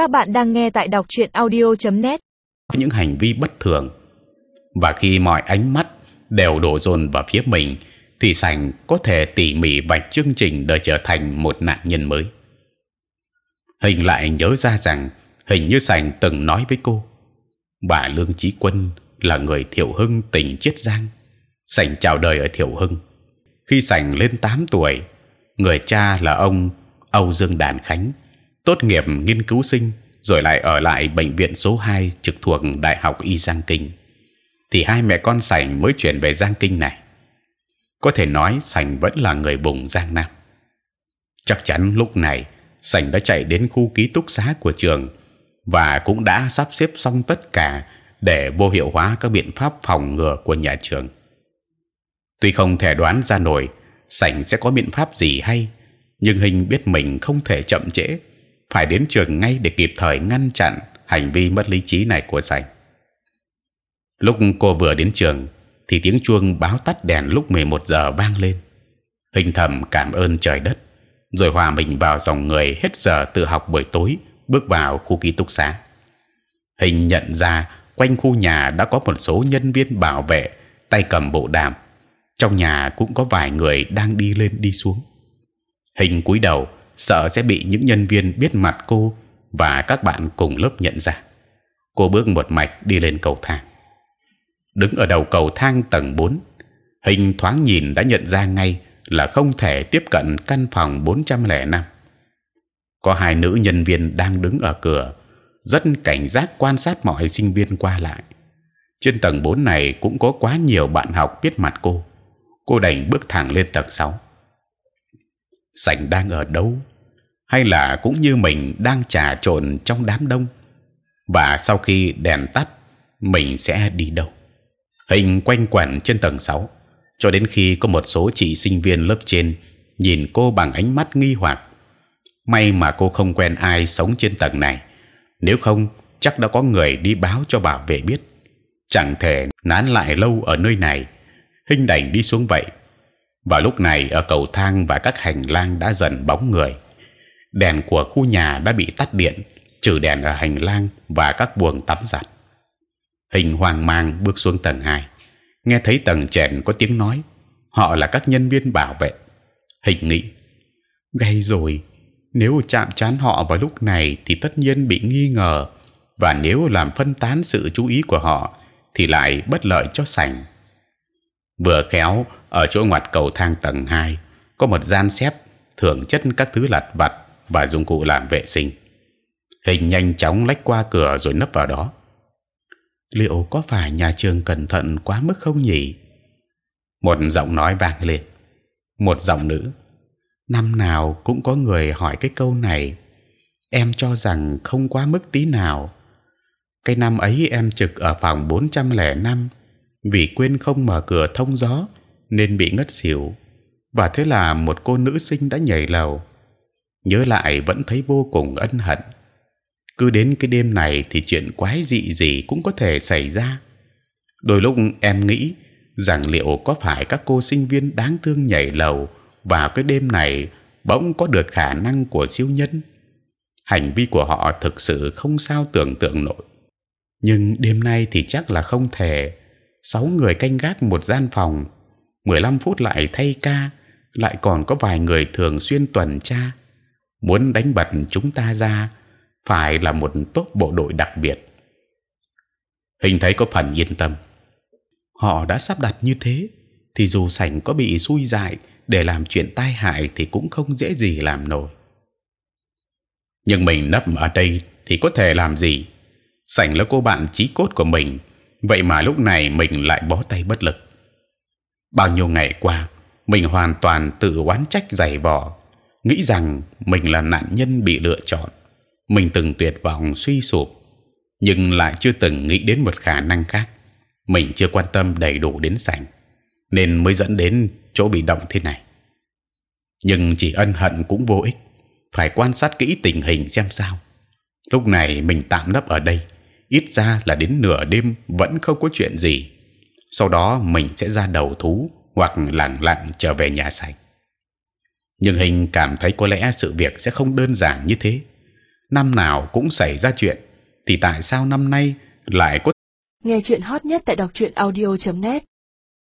Các bạn đang nghe tại đọc truyện audio.net. những hành vi bất thường. Và khi mọi ánh mắt đều đổ dồn vào phía mình, thì sành có thể tỉ mỉ vạch chương trình để trở thành một nạn nhân mới. Hình lại nhớ ra rằng, hình như sành từng nói với cô, bà lương chí quân là người thiệu hưng tỉnh chiết giang sành chào đời ở thiệu hưng. Khi sành lên 8 tuổi, người cha là ông âu dương đàn khánh tốt nghiệp nghiên cứu sinh rồi lại ở lại bệnh viện số 2 trực thuộc đại học y giang kinh. Thì hai mẹ con sành mới chuyển về giang kinh này. Có thể nói sành vẫn là người vùng giang nam. Chắc chắn lúc này sành đã chạy đến khu ký túc xá của trường và cũng đã sắp xếp xong tất cả để vô hiệu hóa các biện pháp phòng ngừa của nhà trường. Tuy không thể đoán ra nổi sảnh sẽ có biện pháp gì hay, nhưng hình biết mình không thể chậm trễ, phải đến trường ngay để kịp thời ngăn chặn hành vi mất lý trí này của sành. Lúc cô vừa đến trường, thì tiếng chuông báo tắt đèn lúc 11 giờ vang lên. Hình thầm cảm ơn trời đất, rồi hòa mình vào dòng người hết giờ tự học buổi tối, bước vào khu ký túc xá. Hình nhận ra quanh khu nhà đã có một số nhân viên bảo vệ tay cầm bộ đàm. Trong nhà cũng có vài người đang đi lên đi xuống. Hình cúi đầu sợ sẽ bị những nhân viên biết mặt cô và các bạn cùng lớp nhận ra. Cô bước một mạch đi lên cầu thang. Đứng ở đầu cầu thang tầng 4 hình thoáng nhìn đã nhận ra ngay là không thể tiếp cận căn phòng 405 có hai nữ nhân viên đang đứng ở cửa, rất cảnh giác quan sát mọi sinh viên qua lại. Trên tầng 4 này cũng có quá nhiều bạn học biết mặt cô. Cô đành bước thẳng lên tầng 6 sảnh đang ở đâu hay là cũng như mình đang trà trộn trong đám đông và sau khi đèn tắt mình sẽ đi đâu hình quanh quẩn trên tầng 6 cho đến khi có một số chị sinh viên lớp trên nhìn cô bằng ánh mắt nghi hoặc. May mà cô không quen ai sống trên tầng này, nếu không chắc đã có người đi báo cho bảo vệ biết. Chẳng thể nán lại lâu ở nơi này, hình đành đi xuống vậy. Và lúc này ở cầu thang và các hành lang đã dần bóng người, đèn của khu nhà đã bị tắt điện, trừ đèn ở hành lang và các buồng tắm giặt. Hình hoang mang bước xuống tầng 2 nghe thấy tầng trệt có tiếng nói họ là các nhân viên bảo vệ. Hình nghĩ gay rồi nếu chạm chán họ vào lúc này thì tất nhiên bị nghi ngờ và nếu làm phân tán sự chú ý của họ thì lại bất lợi cho sảnh. Vừa khéo ở chỗ ngoặt cầu thang tầng 2 có một gian xếp thưởng chất các thứ lặt vặt và dụng cụ làm vệ sinh hình nhanh chóng lách qua cửa rồi nấp vào đó liệu có phải nhà trường cẩn thận quá mức không nhỉ? Một giọng nói vang lên, một giọng nữ. Năm nào cũng có người hỏi cái câu này. Em cho rằng không quá mức tí nào. Cái năm ấy em trực ở phòng 405 vì quên không mở cửa thông gió nên bị ngất xỉu và thế là một cô nữ sinh đã nhảy lầu. Nhớ lại vẫn thấy vô cùng ân hận cứ đến cái đêm này thì chuyện quái dị gì cũng có thể xảy ra. Đôi lúc em nghĩ rằng liệu có phải các cô sinh viên đáng thương nhảy lầu vào cái đêm này bỗng có được khả năng của siêu nhân? Hành vi của họ thực sự không sao tưởng tượng nổi. Nhưng đêm nay thì chắc là không thể. Sáu người canh gác một gian phòng, 15 phút lại thay ca, lại còn có vài người thường xuyên tuần tra, muốn đánh bật chúng ta ra phải là một tốt bộ đội đặc biệt. Hình thấy có phần yên tâm. Họ đã sắp đặt như thế, thì dù sảnh có bị xui dại để làm chuyện tai hại thì cũng không dễ gì làm nổi. Nhưng mình nấp ở đây thì có thể làm gì? Sảnh là cô bạn chí cốt của mình, vậy mà lúc này mình lại bó tay bất lực. Bao nhiêu ngày qua, mình hoàn toàn tự oán trách dày vò, nghĩ rằng mình là nạn nhân bị lựa chọn. Mình từng tuyệt vọng suy sụp nhưng lại chưa từng nghĩ đến một khả năng khác. Mình chưa quan tâm đầy đủ đến sảnh nên mới dẫn đến chỗ bị động thế này. Nhưng chỉ ân hận cũng vô ích phải quan sát kỹ tình hình xem sao. Lúc này mình tạm nấp ở đây ít ra là đến nửa đêm vẫn không có chuyện gì sau đó mình sẽ ra đầu thú hoặc lặng lặng trở về nhà sạch. Nhưng hình cảm thấy có lẽ sự việc sẽ không đơn giản như thế. Năm nào cũng xảy ra chuyện, thì tại sao năm nay lại có Nghe chuyện hot nhất tại đọc truyện audio.net